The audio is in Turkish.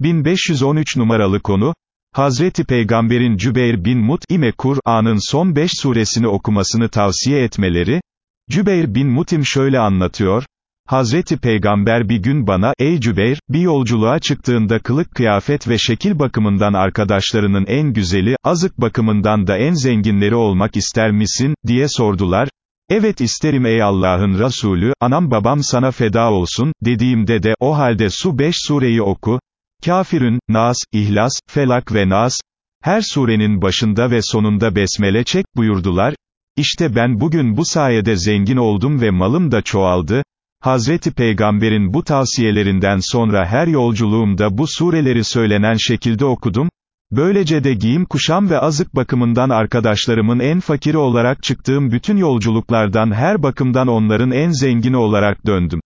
1513 numaralı konu, Hazreti Peygamber'in Cübeyr bin Mut'ime Kur'an'ın son beş suresini okumasını tavsiye etmeleri, Cübeyr bin Mutim şöyle anlatıyor, Hazreti Peygamber bir gün bana, ey Cübeyr, bir yolculuğa çıktığında kılık kıyafet ve şekil bakımından arkadaşlarının en güzeli, azık bakımından da en zenginleri olmak ister misin, diye sordular, Evet isterim ey Allah'ın Resulü, anam babam sana feda olsun, dediğimde de, o halde su beş sureyi oku, Kafirün, Nas, İhlas, Felak ve Nas, her surenin başında ve sonunda besmele çek, buyurdular, İşte ben bugün bu sayede zengin oldum ve malım da çoğaldı, Hazreti Peygamber'in bu tavsiyelerinden sonra her yolculuğumda bu sureleri söylenen şekilde okudum, böylece de giyim kuşam ve azık bakımından arkadaşlarımın en fakiri olarak çıktığım bütün yolculuklardan her bakımdan onların en zengini olarak döndüm.